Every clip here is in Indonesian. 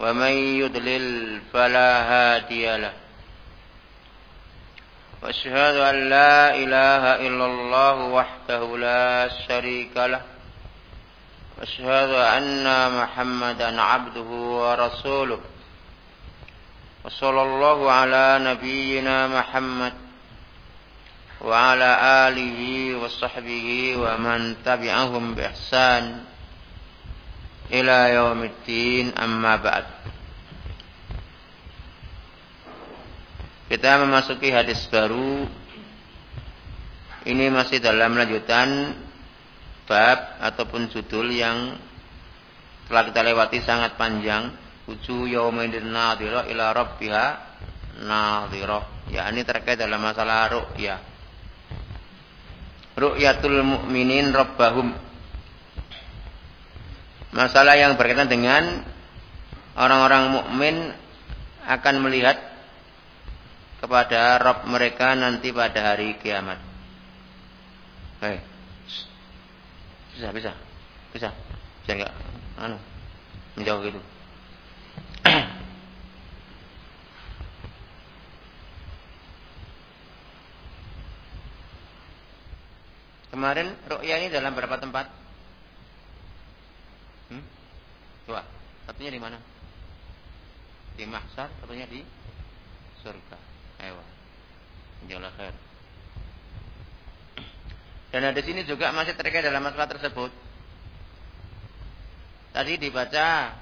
ومن يضلل فلا هادي له. وأشهد أن لا إله إلا الله وحده لا شريك له. وأشهد أن محمدا عبده ورسوله. وصلى الله على نبينا محمد وعلى آله وصحبه ومن تبعهم بإحسان. Ila yaumiddin amma ba'd. Kita memasuki hadis baru. Ini masih dalam lanjutan bab ataupun judul yang telah kita lewati sangat panjang. Uju yaumidin nadhira ila rabbiha nadhira. Ya, ini terkait dalam masalah ru'ya. Ru'yatul mu'minin rabbahum masalah yang berkaitan dengan orang-orang mukmin akan melihat kepada Rob mereka nanti pada hari kiamat. Hei. Bisa, bisa. Bisa. Bisa enggak? Anu. Menjauh gitu. Kemarin ru'ya ini dalam berapa tempat? Dua. Satunya di mana? Di mahsyar, satunya di surga. Ewa. Insyaallah khair. Dan ada sini juga masih terkait dalam masalah tersebut. Tadi dibaca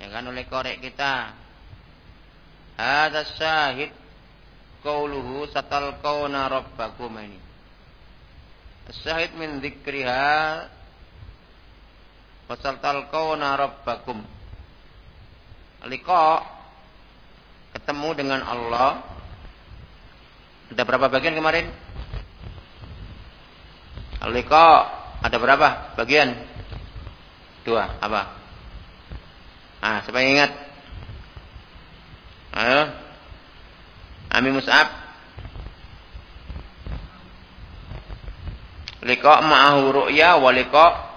ya kan oleh korek kita. Ada syahid qauluhu satalqauna rabbakum ini. Syahid min dzikriha Wasal talqawna rabbakum. Liqa ketemu dengan Allah. Ada berapa bagian kemarin? Liqa ada berapa bagian? Dua. Apa? Ah, siapa yang ingat? Ayo. Ami Mus'ab. Liqa ma'ahu ru'ya wa liqa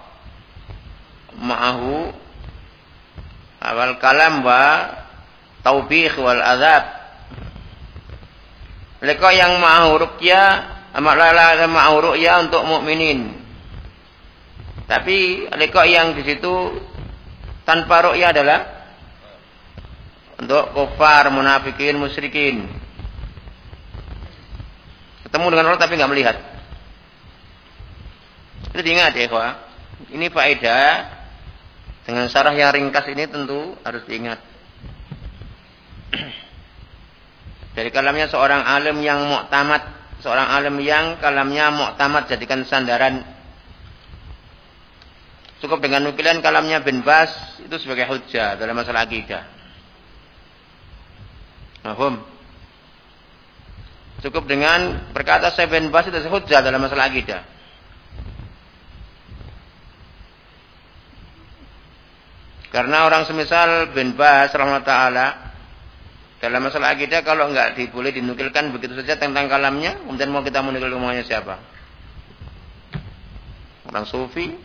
ma'ahu awal kalam wa taubih wal azab. Leko yang ma'ahu ruqya amalala ma'ahu ruqya untuk mukminin. Tapi leko yang di situ tanpa ruqya adalah untuk kufar, munafikin, musyrikin. Ketemu dengan Allah tapi nggak melihat. Itu diingat ya, kawan. Ini faedah dengan syarah yang ringkas ini tentu harus diingat. Dari kalamnya seorang alim yang muktamad, seorang alim yang kalamnya muktamad jadikan sandaran. Cukup dengan nukilan kalamnya bin Bas itu sebagai hujah dalam masalah akidah. Mahum. Cukup dengan berkata saya bin Bas itu hujah dalam masalah akidah. Karena orang semisal bin Bas rahmat taala dalam masalah akidah kalau enggak diboleh dinukilkan begitu saja tentang kalamnya, kemudian mau kita menukil omongannya siapa? Orang sufi,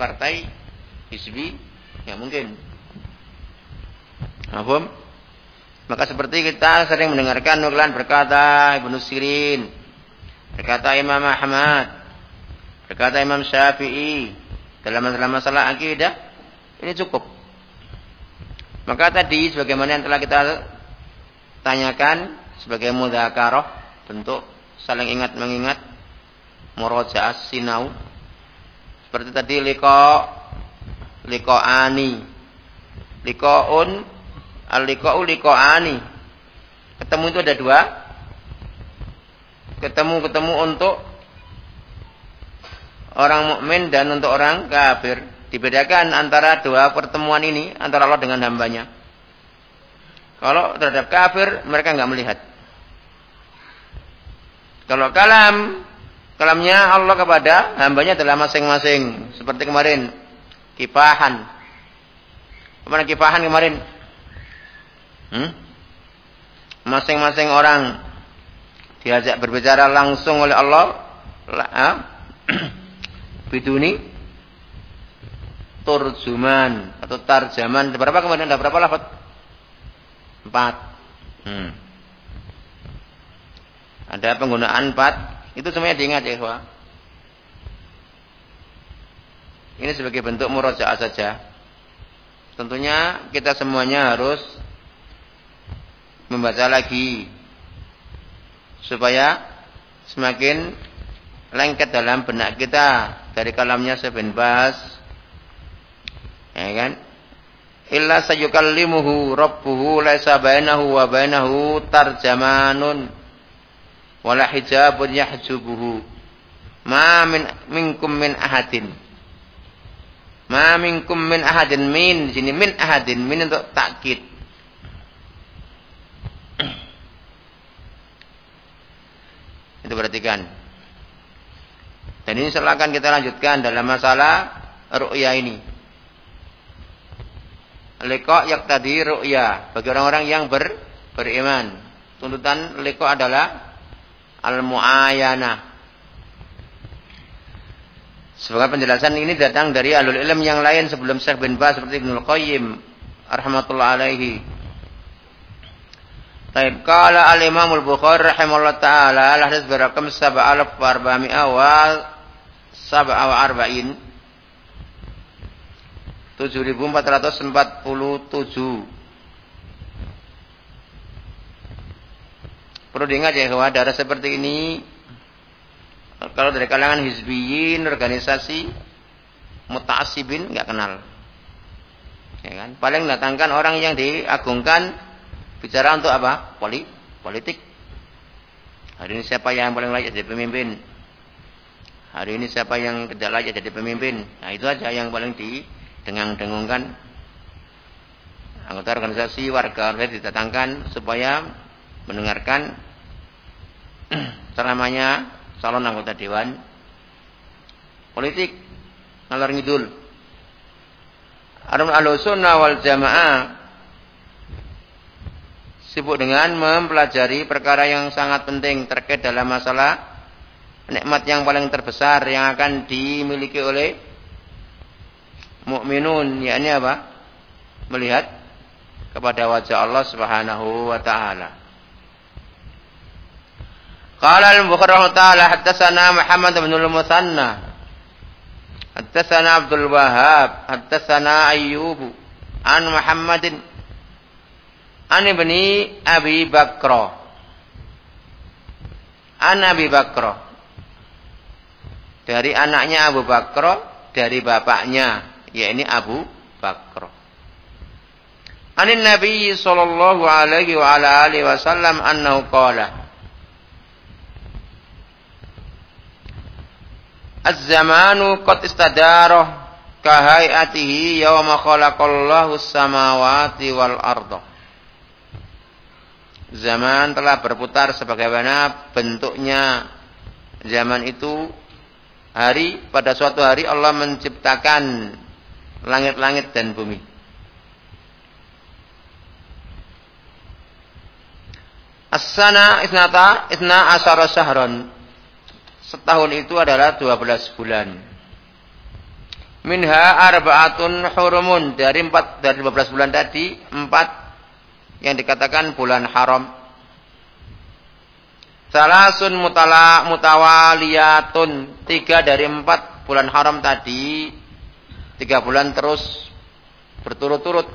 partai, hizbi, ya mungkin. Mahfum? Maka seperti kita sering mendengarkan nukilan berkata Ibnu Sirin, berkata Imam Ahmad, berkata Imam Syafi'i dalam masalah-masalah akidah, ini cukup. Maka tadi sebagaimana yang telah kita tanyakan sebagai mudzakarah bentuk saling ingat mengingat murojaah sinau. Seperti tadi liko ani likoun al liko ani ketemu itu ada dua. Ketemu ketemu untuk orang mukmin dan untuk orang kafir Dibedakan antara dua pertemuan ini antara Allah dengan hambanya. Kalau terhadap kafir mereka nggak melihat. Kalau kalam, kalamnya Allah kepada hambanya adalah masing-masing. Seperti kemarin, kipahan. Ke mana kipahan kemarin? Hmm? Masing-masing orang diajak berbicara langsung oleh Allah. Biduni turjuman atau tarjaman. Berapa kemudian ada berapa lafaz? Empat. Hmm. Ada penggunaan empat. Itu semuanya diingat ya, Ikhwah. Ini sebagai bentuk murojaah saja. Tentunya kita semuanya harus membaca lagi supaya semakin lengket dalam benak kita dari kalamnya Ibn Bas ya kan? Illa sayukallimuhu rabbuhu laisa bainahu wa bainahu tarjamanun wala hijabun yahjubuhu. Ma min minkum min ahadin. Ma minkum min ahadin min sini min ahadin min untuk takkid. Itu perhatikan. Dan ini silakan kita lanjutkan dalam masalah ru'ya ini Leko yak tadi ru'ya bagi orang-orang yang ber, beriman. Tuntutan leko adalah al-mu'ayana. Sebagai penjelasan ini datang dari alul ilm yang lain sebelum Syekh bin Baz seperti Ibnu Qayyim rahmatullah alaihi. Taib qala al-Imam al-Bukhari rahimahullah taala al-hadis berakam 7400 wa 47 7447 Perlu diingat ya bahwa darah seperti ini kalau dari kalangan hizbiyin, organisasi muta'assibin nggak kenal. Ya kan? Paling datangkan orang yang diagungkan bicara untuk apa? Poli, politik. Hari ini siapa yang paling layak jadi pemimpin? Hari ini siapa yang tidak layak jadi pemimpin? Nah, itu aja yang paling di dengang-dengungkan. Anggota organisasi warga saya didatangkan supaya mendengarkan ceramahnya calon anggota dewan. Politik ngalor ngidul. Arun al-sunnah wal jamaah sibuk dengan mempelajari perkara yang sangat penting terkait dalam masalah nikmat yang paling terbesar yang akan dimiliki oleh mukminun yakni apa? Melihat kepada wajah Allah Subhanahu wa taala. Qala al-Bukhari taala haddatsana Muhammad bin al-Musanna haddatsana Abdul Wahhab haddatsana Ayyub an Muhammadin an ibni Abi Bakr an Abi Bakr dari anaknya Abu Bakr dari bapaknya yakni Abu Bakr. Anin Nabi sallallahu alaihi wa ala alihi wasallam annahu qala Az-zamanu qad istadara kahayatihi yawma khalaqallahu as-samawati wal arda. Zaman telah berputar sebagaimana bentuknya zaman itu hari pada suatu hari Allah menciptakan langit-langit dan bumi. As-sana isnata isna asara syahron. Setahun itu adalah 12 bulan. Minha arba'atun hurumun. Dari empat dari 12 bulan tadi, empat yang dikatakan bulan haram. Salasun mutala mutawaliyatun. Tiga dari empat bulan haram tadi tiga bulan terus berturut-turut.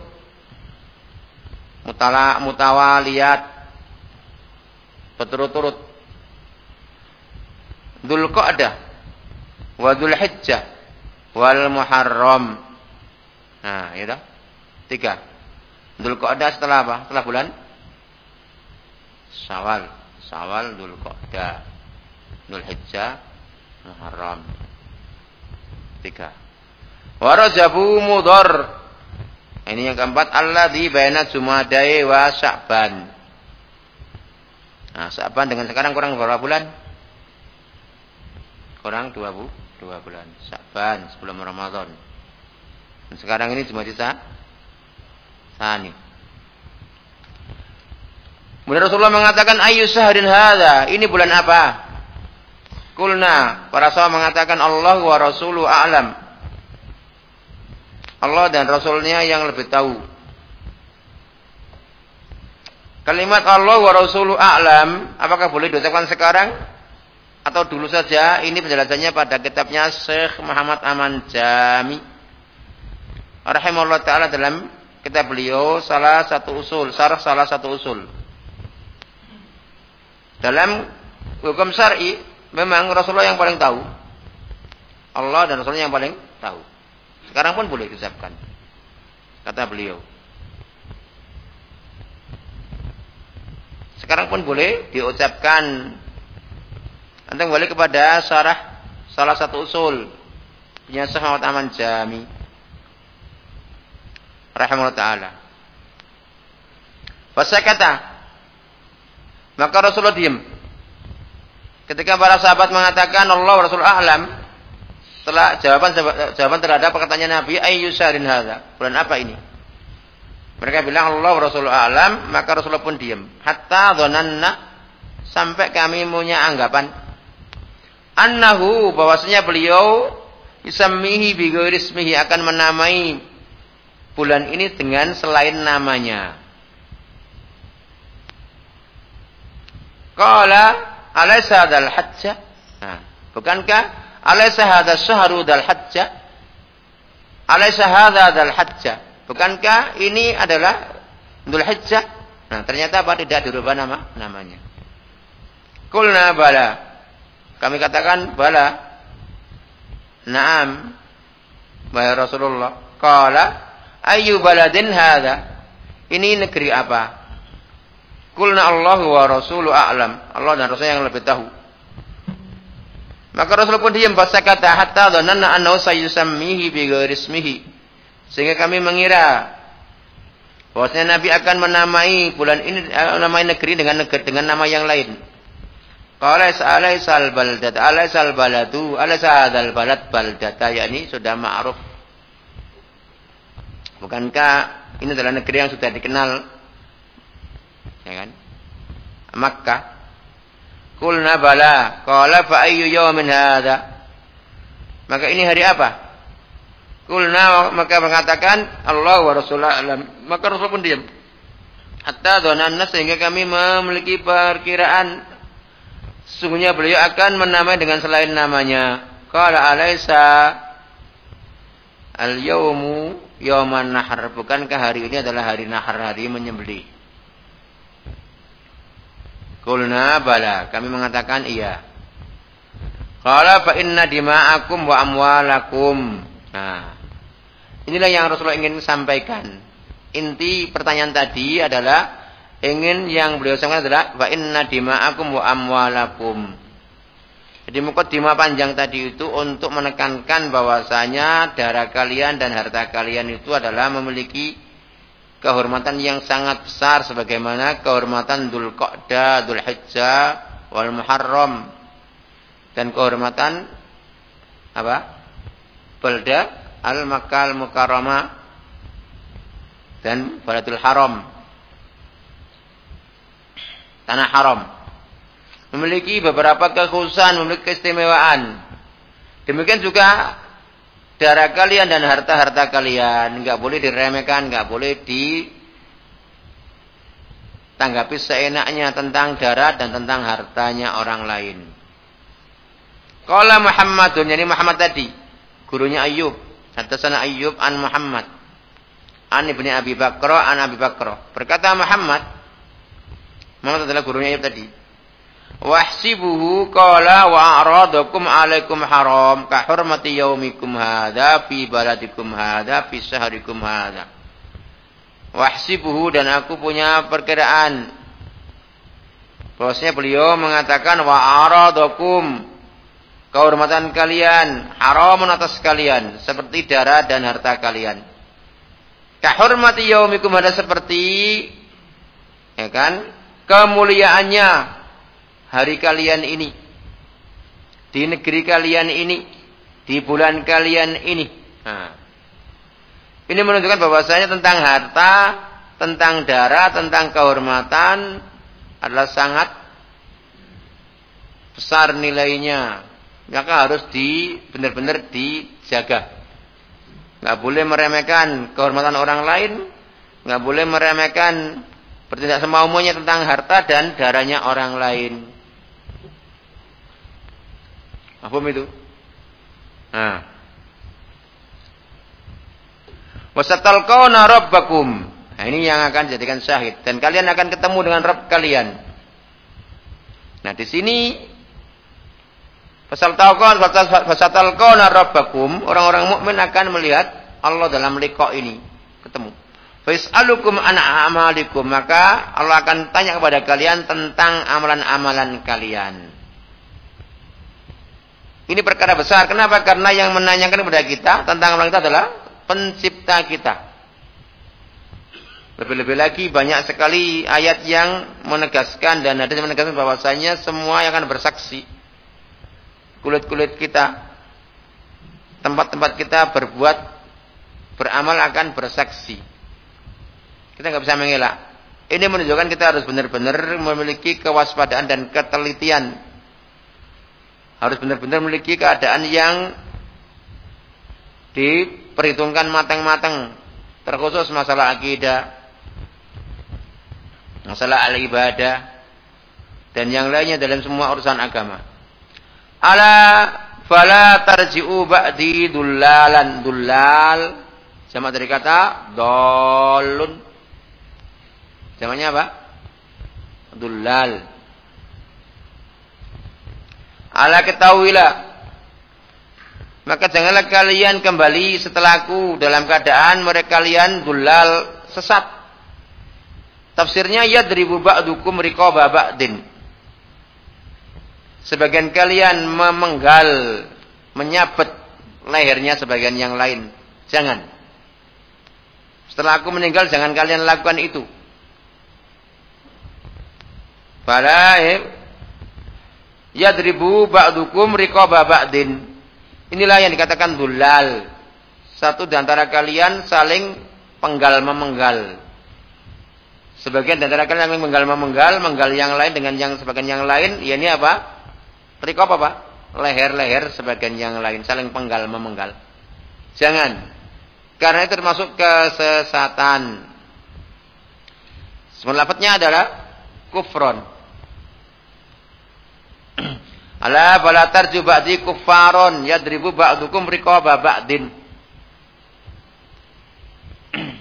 Mutala mutawaliyat berturut-turut. Dzulqa'dah wa Dzulhijjah wal Muharram. Nah ya dah tiga. Dzulqa'dah setelah apa? Setelah bulan? Syawal. Syawal Dzulqa'dah. Dzulhijjah Muharram. Tiga Warajabu mudor. Ini yang keempat Allah di baina Jumadai wa Sya'ban. Nah, Sya'ban dengan sekarang kurang berapa bulan? Kurang dua, bu, dua bulan. Sya'ban sebelum Ramadan. Dan sekarang ini cuma sisa Sani. Kemudian Rasulullah mengatakan ayu sahrin hadha. Ini bulan apa? Kulna. Para sahabat mengatakan Allah wa rasulu a'lam. Allah dan Rasulnya yang lebih tahu. Kalimat Allah wa rasulu a'lam. Apakah boleh diucapkan sekarang? Atau dulu saja? Ini penjelasannya pada kitabnya Syekh Muhammad Aman Jami. Rahimahullah Ta'ala dalam kitab beliau salah satu usul. Sarah salah satu usul. Dalam hukum syar'i memang Rasulullah yang paling tahu. Allah dan Rasulnya yang paling tahu. Sekarang pun boleh diucapkan. Kata beliau. Sekarang pun boleh diucapkan. Nanti kembali kepada syarah salah satu usul punya Muhammad Aman Jami rahimahullah taala. kata maka Rasulullah diam. Ketika para sahabat mengatakan Allah Rasul a'lam, setelah jawaban jawaban terhadap perkataan Nabi ayyusarin hadza. Bulan apa ini? Mereka bilang Allah Rasul a'lam, maka Rasulullah pun diam. Hatta dhananna sampai kami punya anggapan annahu bahwasanya beliau isammihi bi akan menamai bulan ini dengan selain namanya. Qala alaysa hadzal hajja? Nah, bukankah alaysa hadzal syahru dal hajja? Alaysa hadzal hajja? Bukankah ini adalah Dzul Hijjah? Nah, ternyata apa? Tidak dirubah nama namanya. Kulna bala. Kami katakan bala. Naam. Wahai Rasulullah. Qala ayu baladin hadha? Ini negeri apa? Kulna Allah wa Rasulu a'lam. Allah dan Rasul yang lebih tahu. Maka Rasul pun diam bahasa kata hatta dhananna annahu sayusammihi bi ismihi. Sehingga kami mengira bahwasanya Nabi akan menamai bulan ini eh, menamai negeri dengan negeri dengan nama yang lain. Qala alaisal baldat alaisal baladu alaisa hadzal balad baldata yakni sudah ma'ruf. Bukankah ini adalah negeri yang sudah dikenal ya kan? Makkah. Kulna bala. Qala fa ayyu yawmin hadha? Maka ini hari apa? Kulna maka mengatakan Allah wa Rasulullah alam. Maka Rasul pun diam. Hatta dhananna sehingga kami memiliki perkiraan sesungguhnya beliau akan menamai dengan selain namanya. Qala alaisa al-yawmu yawman nahar. Bukankah hari ini adalah hari nahar, hari menyembelih? Kulna bala. Kami mengatakan iya. Qala fa inna dima'akum wa amwalakum. Nah, inilah yang Rasulullah ingin sampaikan. Inti pertanyaan tadi adalah ingin yang beliau sampaikan adalah fa inna dima'akum wa amwalakum. Jadi mukadimah panjang tadi itu untuk menekankan bahwasanya darah kalian dan harta kalian itu adalah memiliki kehormatan yang sangat besar sebagaimana kehormatan Dzul Qa'dah, Dzul Hijjah, wal Muharram dan kehormatan apa? Balda al Makkah al Mukarramah dan Baladul Haram. Tanah haram. Memiliki beberapa kekhususan, memiliki keistimewaan. Demikian juga darah kalian dan harta-harta kalian nggak boleh diremehkan, nggak boleh ditanggapi seenaknya tentang darah dan tentang hartanya orang lain. Qala Muhammadun, yani Muhammad tadi, gurunya Ayub. Haddatsana Ayub an Muhammad. An Ibni Abi Bakr an Abi Bakr. Berkata Muhammad, Muhammad adalah gurunya Ayub tadi. Wahsibuhu qala wa a'radakum alaikum haram ka hurmati yaumikum hadha fi baladikum hadha fi syahrikum hadha. Wahsibuhu dan aku punya perkiraan. Bahwasanya beliau mengatakan wa aradakum kehormatan kalian haram atas kalian seperti darah dan harta kalian. Kahormati yaumikum ada seperti ya kan? Kemuliaannya hari kalian ini. Di negeri kalian ini, di bulan kalian ini. Nah. Ini menunjukkan bahwasanya tentang harta, tentang darah, tentang kehormatan adalah sangat besar nilainya. Maka harus di benar-benar dijaga. Nggak boleh meremehkan kehormatan orang lain, nggak boleh meremehkan bertindak semaunya tentang harta dan darahnya orang lain. Apa itu? Nah. Wasatalqauna rabbakum. Nah, ini yang akan jadikan syahid dan kalian akan ketemu dengan Rabb kalian. Nah, di sini Fasal tauqan fasatalqana rabbakum orang-orang mukmin akan melihat Allah dalam liqa ini ketemu. Fais'alukum an amalikum maka Allah akan tanya kepada kalian tentang amalan-amalan kalian. Ini perkara besar. Kenapa? Karena yang menanyakan kepada kita tentang amalan kita adalah pencipta kita. Lebih-lebih lagi banyak sekali ayat yang menegaskan dan ada yang menegaskan bahwasanya semua yang akan bersaksi kulit-kulit kita, tempat-tempat kita berbuat, beramal akan bersaksi. Kita nggak bisa mengelak. Ini menunjukkan kita harus benar-benar memiliki kewaspadaan dan ketelitian. Harus benar-benar memiliki keadaan yang diperhitungkan matang-matang. Terkhusus masalah akidah, masalah al-ibadah, dan yang lainnya dalam semua urusan agama. Ala fala tarji'u ba'di dullalan dullal sama dari kata dolun Jamannya apa? Dullal. Ala ketahuilah. Maka janganlah kalian kembali setelahku dalam keadaan mereka kalian dullal sesat. Tafsirnya yadribu ba'dukum riqaba ba'din. Sebagian kalian memenggal, menyabet lehernya sebagian yang lain. Jangan. Setelah aku meninggal, jangan kalian lakukan itu. Fala yadribu ba'dukum riqaba ba'din. Inilah yang dikatakan dulal. Satu di antara kalian saling penggal memenggal. Sebagian di antara kalian yang menggal memenggal, menggal yang lain dengan yang sebagian yang lain, ya ini apa? Riko apa Pak? Leher-leher sebagian yang lain. Saling penggal memenggal. Jangan. Karena itu termasuk kesesatan. Lafadznya adalah kufron. Ala bala tarju ba'di kuffaron yadribu ba'dukum riqaba ba'din.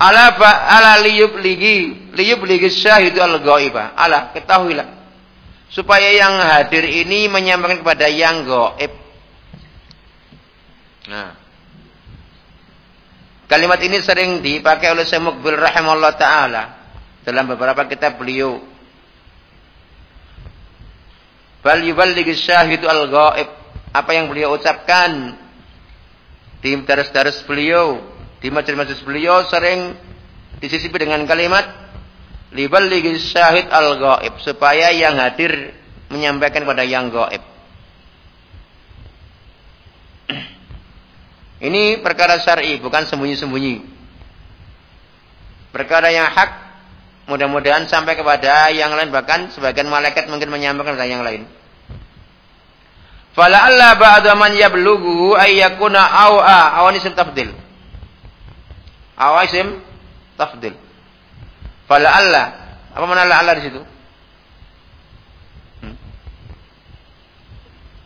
Ala ba ala liyub ligi liyub ligi syahidu al ghaiba. Ala ketahuilah supaya yang hadir ini menyampaikan kepada yang goib. Nah, kalimat ini sering dipakai oleh Syekh Mukbil rahimahullah taala dalam beberapa kitab beliau. Bal yuballighi syahidu al-ghaib. Apa yang beliau ucapkan di daras-daras beliau, di majelis-majelis beliau sering disisipi dengan kalimat liballighi syahid al-ghaib supaya yang hadir menyampaikan kepada yang gaib. Ini perkara syar'i, bukan sembunyi-sembunyi. Perkara yang hak, mudah-mudahan sampai kepada yang lain, bahkan sebagian malaikat mungkin menyampaikan kepada yang lain. Fala alla ba'da man yablughu ayyakuna aw'a awan isim tafdil. Awa isim tafdil. Fala. Apa mana Allah di situ? Hmm?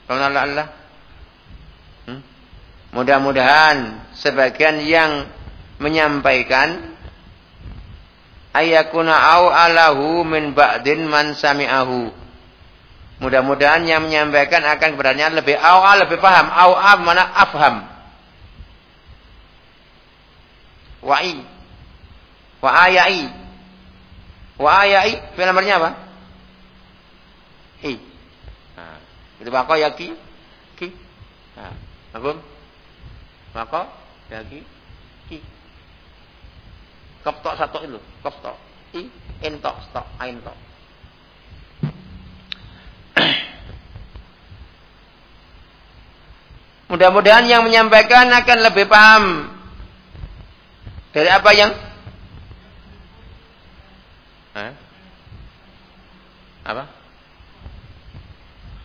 Fala Allah. Hmm? Mudah-mudahan sebagian yang menyampaikan ayakuna au alahu min ba'din man sami'ahu. Mudah-mudahan yang menyampaikan akan keberanian lebih au lebih paham. Au mana afham. Wa'i. Wa ayai. Wa ayai fi'il amarnya apa? I. Nah, itu ya ki. Ki. Nah? Maka yaki I. Koptok satu itu, koptok. I, entok, stok, aintok. Mudah-mudahan yang menyampaikan akan lebih paham dari apa yang Hah? Apa?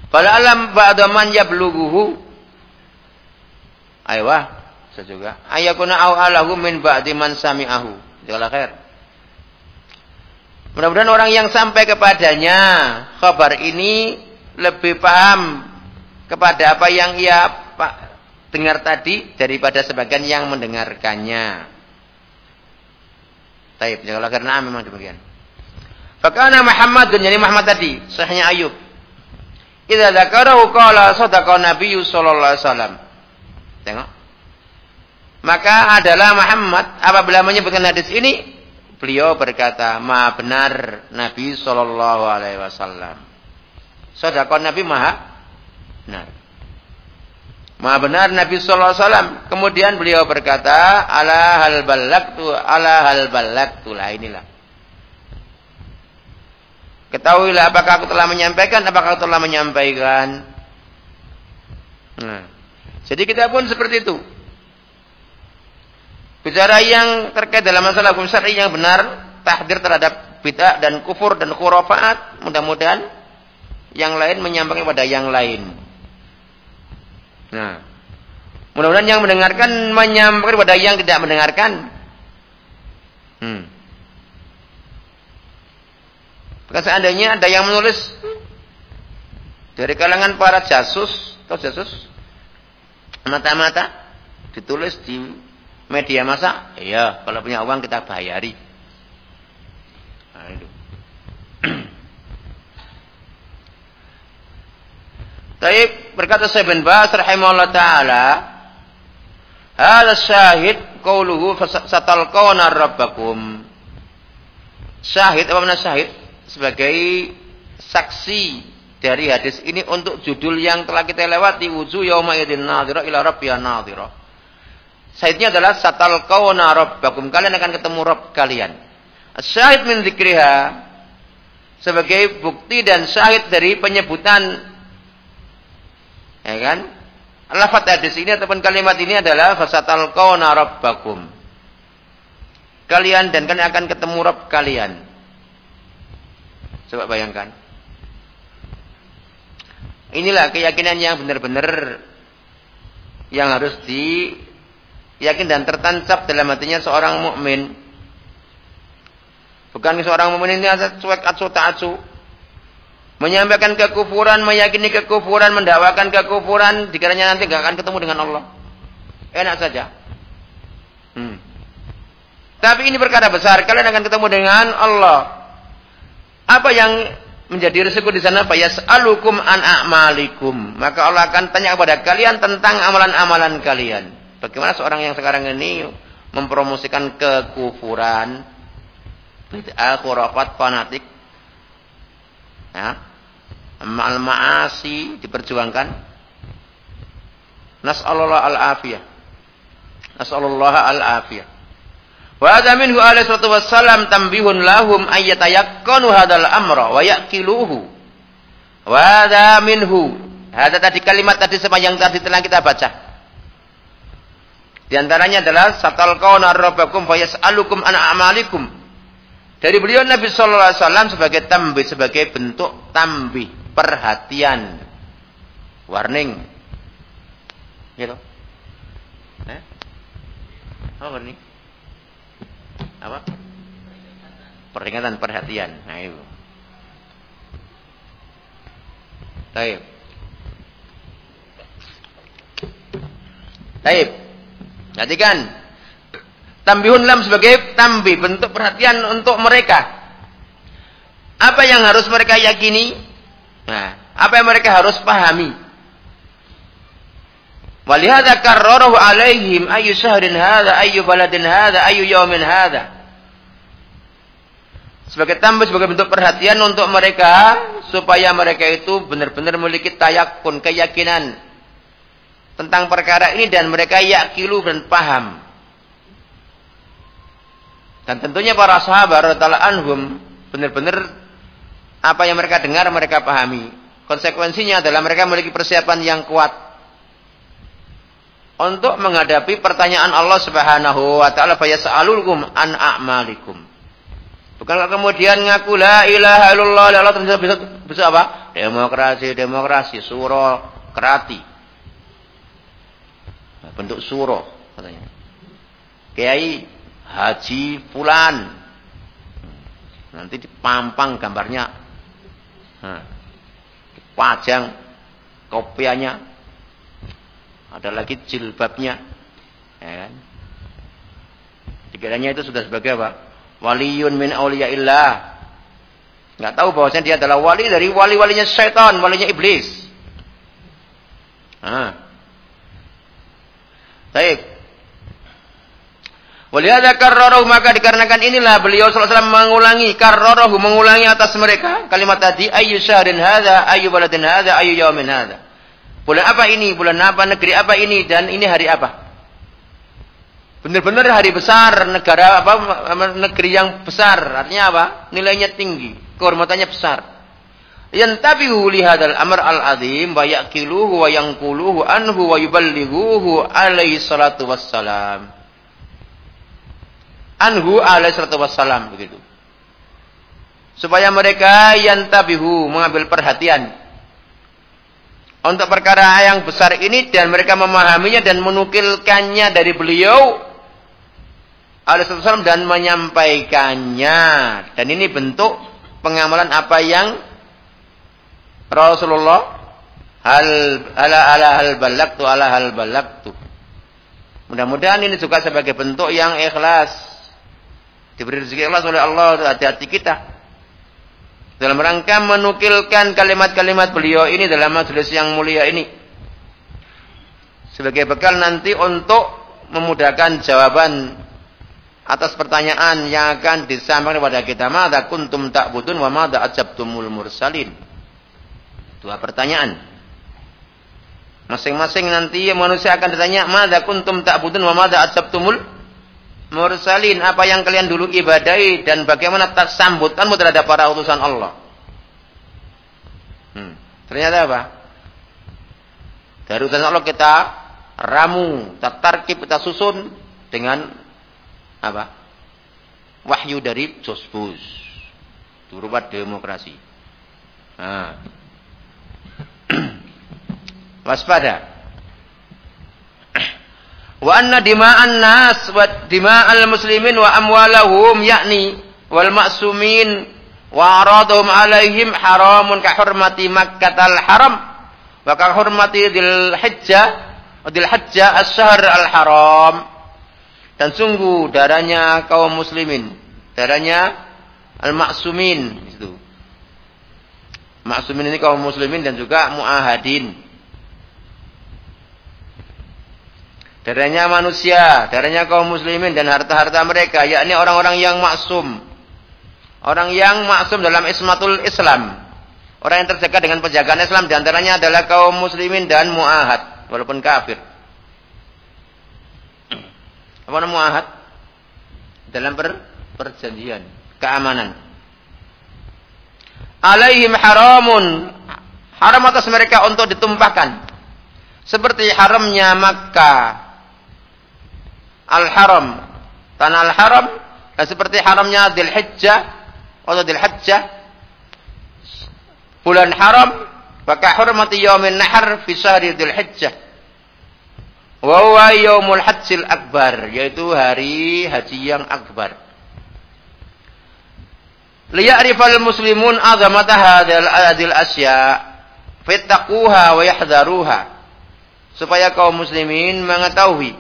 Fala alam ba'da man yablughuhu. Aywa, saya juga. Ayakuna au alahu min ba'di man sami'ahu. Jazakallahu khair. Mudah-mudahan orang yang sampai kepadanya kabar ini lebih paham kepada apa yang ia dengar tadi daripada sebagian yang mendengarkannya. Taib, khair. Nah, memang demikian. Fakana Muhammad jadi Muhammad tadi, sahnya Ayub. Idza dzakarahu qala sadaqa Nabi sallallahu alaihi wasallam. Tengok. Maka adalah Muhammad apabila menyebutkan hadis ini, beliau berkata, "Ma benar Nabi sallallahu alaihi wasallam." Sadaqa Nabi maha benar. Maha benar Nabi sallallahu alaihi wasallam. Kemudian beliau berkata, "Ala hal balagtu, ala hal balagtu." Lah inilah Ketahuilah apakah aku telah menyampaikan, apakah aku telah menyampaikan. Nah, jadi kita pun seperti itu. Bicara yang terkait dalam masalah hukum syar'i yang benar, tahdir terhadap bid'ah dan kufur dan khurafat, mudah-mudahan yang lain menyampaikan pada yang lain. Nah, mudah-mudahan yang mendengarkan menyampaikan pada yang tidak mendengarkan. Hmm. Maka seandainya ada yang menulis dari kalangan para jasus, atau jasus? Mata-mata ditulis di media masa, iya, kalau punya uang kita bayari. Itu. Tapi berkata Syekh bin Baz rahimahullah taala, "Hadza syahid qauluhu satalqawna rabbakum." Syahid apa makna syahid? sebagai saksi dari hadis ini untuk judul yang telah kita lewati wujuh yauma idin nadhira ila rabbiha nadhira. Saidnya adalah satal kauna rabbakum. Kalian akan ketemu Rabb kalian. Syahid min dzikriha sebagai bukti dan syahid dari penyebutan ya kan? Lafaz hadis ini ataupun kalimat ini adalah fasatal kauna rabbakum. Kalian dan kalian akan ketemu Rabb kalian. Coba bayangkan. Inilah keyakinan yang benar-benar yang harus diyakin dan tertancap dalam hatinya seorang mukmin. Bukan seorang mukmin ini asal cuek acu. Menyampaikan kekufuran, meyakini kekufuran, mendakwakan kekufuran, dikiranya nanti gak akan ketemu dengan Allah. Enak saja. Hmm. Tapi ini perkara besar. Kalian akan ketemu dengan Allah. Apa yang menjadi resiko di sana? Yas'alukum an a'malikum. Maka Allah akan tanya kepada kalian tentang amalan-amalan kalian. Bagaimana seorang yang sekarang ini mempromosikan kekufuran, bid'ah, khurafat, fanatik, ya, al-ma'asi diperjuangkan. Nas'alullah al-afiyah. Nas'alullah al-afiyah. Wa hadza minhu alaihi salatu wassalam tambihun lahum ayyatayakkanu hadzal amra wa yaqiluhu. Wa hadza minhu. Hadza tadi kalimat tadi sepanjang tadi telah kita baca. Di antaranya adalah satal qauna rabbakum fa yas'alukum an a'malikum. Dari beliau Nabi sallallahu alaihi wasallam sebagai tambih sebagai bentuk tambih perhatian warning gitu eh apa warning apa? Peringatan perhatian. Nah itu. Taib. Taib. Jadi kan tambihun lam sebagai tambih bentuk perhatian untuk mereka. Apa yang harus mereka yakini? Nah, apa yang mereka harus pahami? Walihada karrarahu alaihim ayu syahrin hadha, ayu baladin hadha, ayu yaumin hadha. Sebagai tambah sebagai bentuk perhatian untuk mereka supaya mereka itu benar-benar memiliki tayakun, keyakinan tentang perkara ini dan mereka yakilu dan paham. Dan tentunya para sahabat radhiyallahu anhum benar-benar apa yang mereka dengar mereka pahami. Konsekuensinya adalah mereka memiliki persiapan yang kuat untuk menghadapi pertanyaan Allah Subhanahu wa taala fa yas'alulkum an a'malikum. Bukankah kemudian ngaku la ilaha illallah Allah bisa, bisa apa? Demokrasi, demokrasi, suro, kerati. Nah, bentuk suro katanya. Kiai Haji Fulan. Nanti dipampang gambarnya. Nah, dipajang kopiannya ada lagi jilbabnya. Ya kan? Dikiranya itu sudah sebagai apa? Waliyun min awliyaillah. Enggak tahu bahwasanya dia adalah wali dari wali-walinya syaitan, walinya iblis. Ah. Baik. Walihada karrarahu maka dikarenakan inilah beliau SAW mengulangi karrarahu mengulangi atas mereka kalimat tadi ayu syahrin hadza ayu baladin hadza ayu yaumin hadza. Bulan apa ini? Bulan apa? Negeri apa ini? Dan ini hari apa? Benar-benar hari besar, negara apa? Negeri yang besar. Artinya apa? Nilainya tinggi, kehormatannya besar. Yantabihu lihadal amr al-azim wa yaqiluhu wa yanquluhu anhu wa yuballighuhu alaihi salatu wassalam. Anhu alaihi salatu wassalam begitu. Supaya mereka yang tabihu mengambil perhatian untuk perkara yang besar ini dan mereka memahaminya dan menukilkannya dari beliau alaihissalam dan menyampaikannya dan ini bentuk pengamalan apa yang Rasulullah hal ala ala hal balak tu ala hal balak tu mudah-mudahan ini juga sebagai bentuk yang ikhlas. Diberi rezeki ikhlas oleh Allah hati-hati kita. Dalam rangka menukilkan kalimat-kalimat beliau ini dalam majelis yang mulia ini. Sebagai bekal nanti untuk memudahkan jawaban atas pertanyaan yang akan disampaikan kepada kita. Mada kuntum ta'budun wa mada ajabtumul mursalin dua pertanyaan masing-masing nanti manusia akan ditanya mada kuntum ta'budun wa mada ajabtumul mursalin apa yang kalian dulu ibadai dan bagaimana tak sambutanmu terhadap para utusan Allah. Hmm. Ternyata apa? Dari utusan Allah kita ramu, kita tarkib, kita susun dengan apa? Wahyu dari Josbus. Berupa demokrasi. Nah. Waspada. Wa anna dima'an nas wa dima'al muslimin wa amwalahum yakni wal ma'sumin wa aradhum alaihim haramun ka hurmati Makkatal haram wa ka hurmati dil hijjah dil hajjah as-syahr al haram dan sungguh darahnya kaum muslimin darahnya al ma'sumin itu ma'sumin ini kaum muslimin dan juga muahadin darahnya manusia, darahnya kaum muslimin dan harta-harta mereka, yakni orang-orang yang maksum. Orang yang maksum dalam ismatul Islam. Orang yang terjaga dengan penjagaan Islam di antaranya adalah kaum muslimin dan mu'ahad. Walaupun kafir. Apa nama mu'ahad? Dalam per perjanjian. Keamanan. Alaihim haramun. Haram atas mereka untuk ditumpahkan. Seperti haramnya Makkah al-haram. Tanah al-haram dan seperti haramnya Dzul Hijjah atau Dzul Hijjah bulan haram maka hurmati yaumin nahar fi syahri Dzul Hijjah. Wa huwa yaumul hajjil akbar yaitu hari haji yang akbar. Liya'rifal muslimun azamata hadhil asya fattaquha wa yahdharuha supaya kaum muslimin mengetahui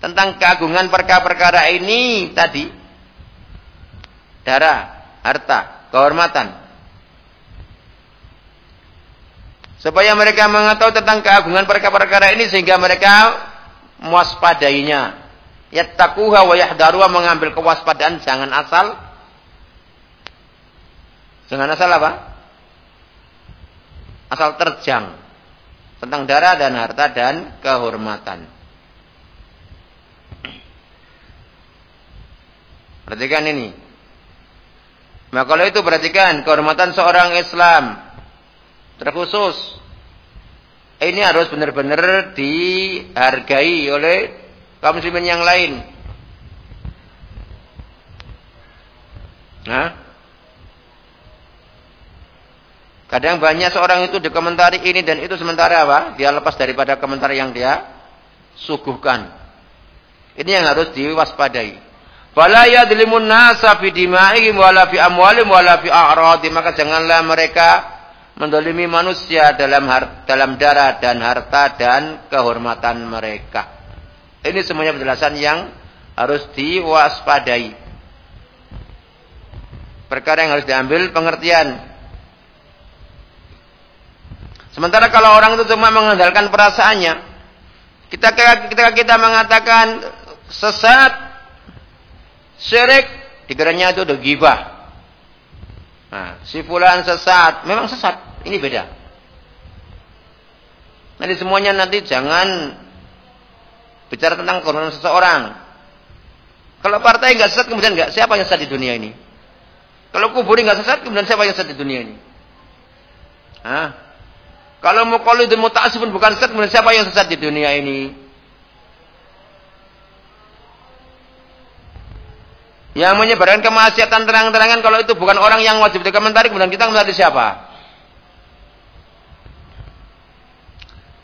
tentang keagungan perkara-perkara ini tadi darah, harta, kehormatan. Supaya mereka mengetahui tentang keagungan perkara-perkara ini sehingga mereka mewaspadainya. Yattaquha wa yahdaruha mengambil kewaspadaan jangan asal jangan asal apa? Asal terjang tentang darah dan harta dan kehormatan. Perhatikan ini. Maka kalau itu perhatikan kehormatan seorang Islam terkhusus ini harus benar-benar dihargai oleh kaum muslimin yang lain. Nah, kadang banyak seorang itu dikomentari ini dan itu sementara apa? Dia lepas daripada komentar yang dia suguhkan. Ini yang harus diwaspadai. Fala yadlimun nasa fi dima'ihim wala fi amwalim wala fi a'radi. Maka janganlah mereka mendolimi manusia dalam dalam darah dan harta dan kehormatan mereka. Ini semuanya penjelasan yang harus diwaspadai. Perkara yang harus diambil pengertian. Sementara kalau orang itu cuma mengandalkan perasaannya, kita ketika kita mengatakan sesat, syirik, dikiranya itu udah gibah. Nah, si fulan sesat, memang sesat. Ini beda. Nanti semuanya nanti jangan bicara tentang kehormatan seseorang. Kalau partai nggak sesat kemudian nggak siapa yang sesat di dunia ini? Kalau kuburi nggak sesat kemudian siapa yang sesat di dunia ini? Hah? Kalau mau pun bukan sesat kemudian siapa yang sesat di dunia ini? Yang menyebarkan kemaksiatan terang-terangan kalau itu bukan orang yang wajib dikomentari kemudian kita komentari siapa?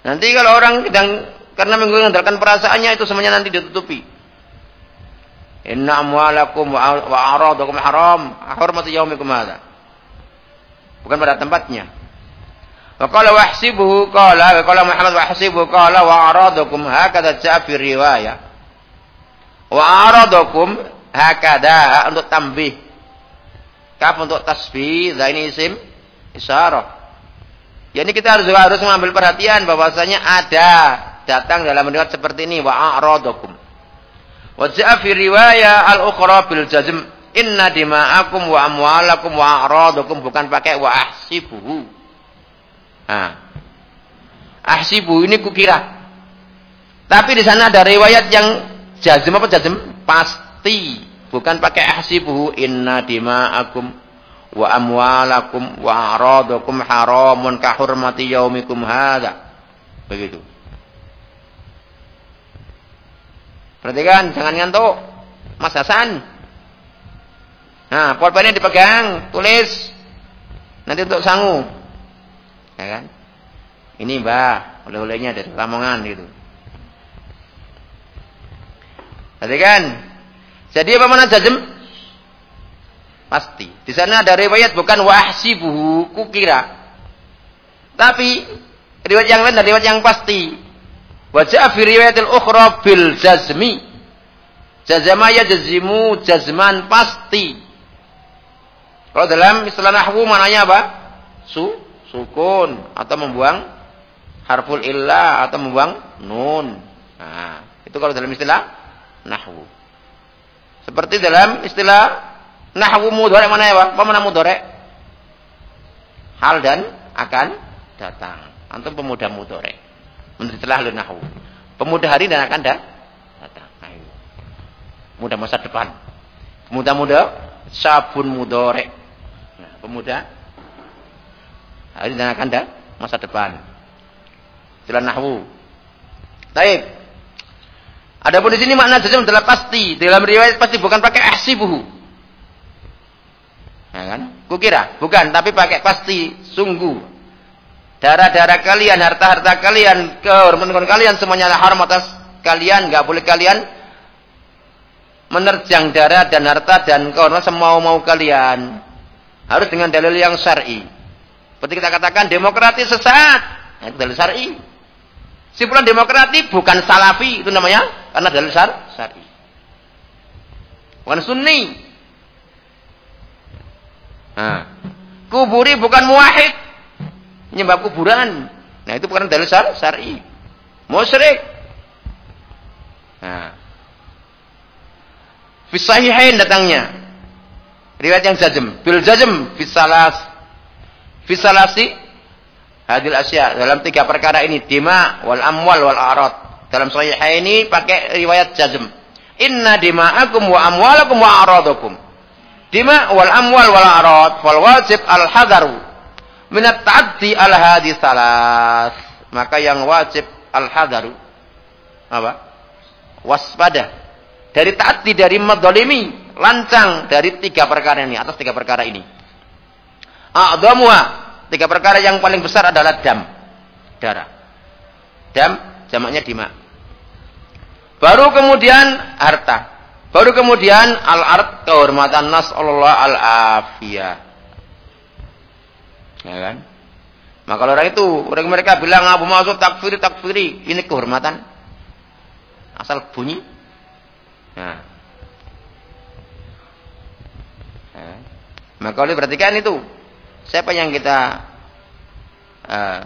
Nanti kalau orang sedang karena mengandalkan perasaannya itu semuanya nanti ditutupi. Inna amwalakum wa aradakum haram. Hurmatu yaumikum. Bukan pada tempatnya. Wa qala wahsibuhu qala wa qala Muhammad wahsibuhu qala wa aradakum hakadha ja'a riwayah. Wa aradakum hakadha untuk tambih. Kaf untuk tasbih, ini isim isyarah. Ya ini kita harus harus mengambil perhatian bahwasanya ada datang dalam riwayat seperti ini wa a'radakum. Wa ja'a riwayah al-ukhra bil jazm inna dima'akum wa amwalakum wa a'radakum bukan pakai wa ahsibuhu. Nah. Ahsibu ini kukira. Tapi di sana ada riwayat yang jazm apa jazm? Pasti. Bukan pakai ahsibuhu inna dima'akum wa amwalakum wa aradakum haramun ka hurmati yaumikum. Begitu. Perhatikan, jangan ngantuk. Mas Hasan. Nah, pulpennya dipegang, tulis. Nanti untuk sangu. Ya kan? Ini Mbah, oleh-olehnya dari Lamongan gitu. Perhatikan. Jadi apa mana jazm? Pasti. Di sana ada riwayat bukan wahsibuhu, kukira. Tapi riwayat yang lain dan riwayat yang pasti. Wajah fi riwayatil ukhra bil jazmi. Jazama ya jazimu jazman pasti. Kalau dalam istilah nahwu mananya apa? Su, sukun atau membuang harful illa atau membuang nun. Nah, itu kalau dalam istilah nahwu. Seperti dalam istilah Nahwu mudhari mana ya, Pak? Mana mudhari? Hal dan akan datang. Antum pemuda mudhari. Menurut lu nahwu. Pemuda hari dan akan da datang. Ayo. Muda masa depan. Pemuda-muda sabun mudhari. Nah, pemuda hari dan masa depan. Istilah nahwu. Baik. Adapun di sini makna jazm adalah pasti. Dalam riwayat pasti bukan pakai ahsibuhu. Ya kan? Kukira, bukan, tapi pakai pasti, sungguh. Darah-darah kalian, harta-harta kalian, kehormatan kalian semuanya haram atas kalian, nggak boleh kalian menerjang darah dan harta dan kehormatan semau-mau kalian. Harus dengan dalil yang syar'i. Seperti kita katakan demokratis sesat, nah, itu dalil syar'i. Simpulan demokrati bukan salafi, itu namanya karena dalil syar'i. Bukan sunni, Nah, kuburi bukan muahid. Menyembah kuburan. Nah, itu bukan dalil syar syar'i. Musyrik. Nah. Fi sahihain datangnya. Riwayat yang jazm. Bil jazm fi salas. Fi salasi hadil asya dalam tiga perkara ini dima wal amwal wal arad dalam sahih ini pakai riwayat jazm Inna dima'akum wa amwalakum wa aradakum. Dima wal amwal wal arad wal wajib al hadaru minat ta'addi al hadis salas. Maka yang wajib al hadaru apa? Waspada dari ta'addi dari madolimi lancang dari tiga perkara ini atas tiga perkara ini. A'damuha tiga perkara yang paling besar adalah dam darah. Dam jamaknya dima. Baru kemudian harta. Baru kemudian al-ard kehormatan nas Allah al-afiyah. Ya kan? Maka orang itu, orang mereka bilang Abu Masud takfiri takfiri, ini kehormatan. Asal bunyi. Nah. Ya. Maka oleh perhatikan itu, siapa yang kita uh,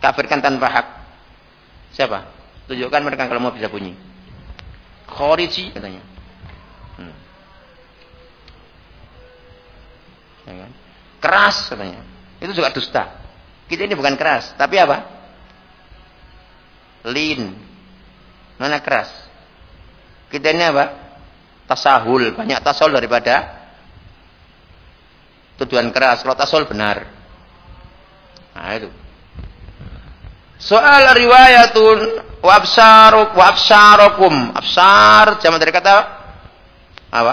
kafirkan tanpa hak? Siapa? Tunjukkan mereka kalau mau bisa bunyi. Khoriji katanya. Hmm. Ya kan? Keras katanya. Itu juga dusta. Kita ini bukan keras, tapi apa? Lin. Mana keras? Kita ini apa? Tasahul, banyak tasahul daripada tujuan keras. Kalau tasahul benar. Nah itu. Soal riwayatun wa absaruk wa absarukum. Absar jamak dari kata apa? Apa?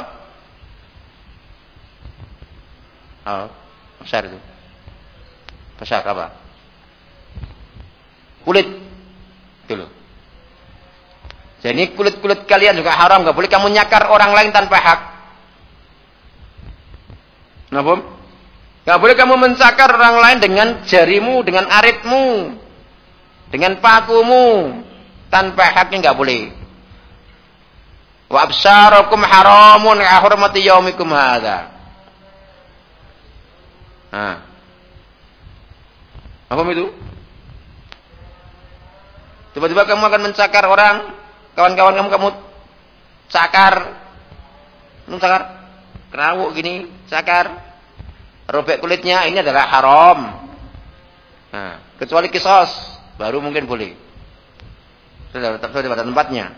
Absar itu. Absar apa? Kulit. Loh. Jadi kulit-kulit kalian juga haram. Gak boleh kamu nyakar orang lain tanpa hak. Kenapa? Gak boleh kamu mencakar orang lain dengan jarimu, dengan aritmu dengan pakumu tanpa haknya nggak boleh. Wa haramun ka hurmati yaumikum hadza. Nah. Apa itu? Tiba-tiba kamu akan mencakar orang, kawan-kawan kamu kamu cakar. Lu cakar kerawuk gini, cakar. Robek kulitnya ini adalah haram. Nah, kecuali kisos baru mungkin boleh. Sudah tetap pada tempatnya.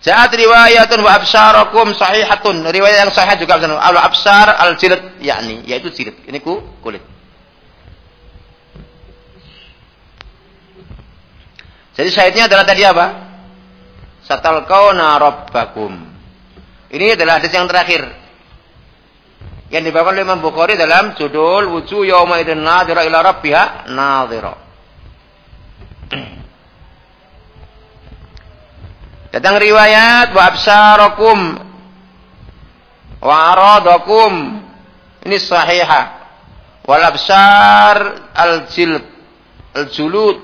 Ja'at riwayatun wa absarakum sahihatun. Riwayat yang sahih juga al absar al jilid yakni yaitu jilid. Ini ku kulit. Jadi syahidnya adalah tadi apa? Satal kauna rabbakum. Ini adalah hadis yang terakhir yang dibawakan oleh Imam Bukhari dalam judul wujuh yauma idzin nadhira ila rabbiha nadhira. Datang riwayat wa absarakum wa aradakum ini sahihah. Wal absar al jild al julud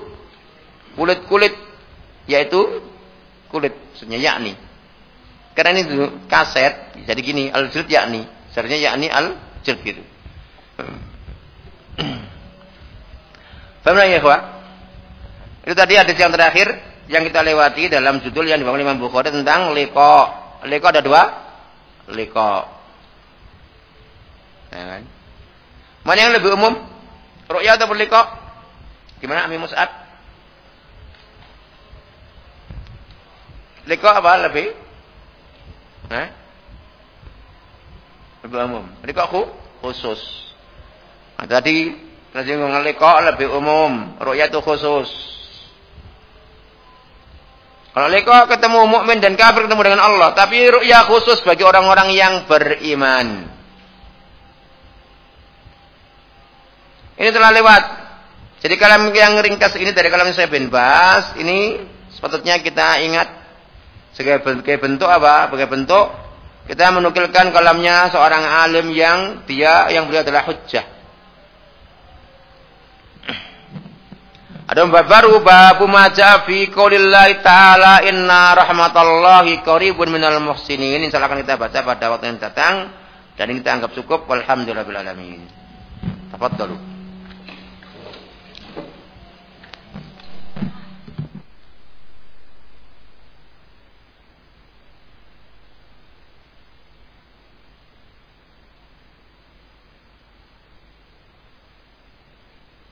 kulit-kulit yaitu kulit maksudnya yakni. Karena ini kaset jadi gini al jild yakni Seharusnya yakni al-jilb gitu. Paham ya? Itu tadi hadis yang terakhir yang kita lewati dalam judul yang dibangun Imam Bukhari tentang liko. Liko ada dua. Liko. Ya kan? Mana yang lebih umum? Ru'ya atau liko? Gimana Ami Mus'ab? Liko apa lebih? Nah? Lebih umum. Rika khusus. Nah, tadi tersinggung lika lebih umum, ru'yah itu khusus. Kalau lika ketemu mukmin dan kafir ketemu dengan Allah, tapi ru'yah khusus bagi orang-orang yang beriman. Ini telah lewat. Jadi kalam yang ringkas ini dari kalam saya bin Bas, ini sepatutnya kita ingat sebagai bentuk apa? Sebagai bentuk kita menukilkan kalamnya seorang alim yang dia yang beliau adalah hujjah. Ada bab baru bab fi qaulillahi ta'ala inna rahmatallahi qaribun minal muhsinin. Ini akan kita baca pada waktu yang datang dan kita anggap cukup walhamdulillahirabbil alamin. Tafadhalu.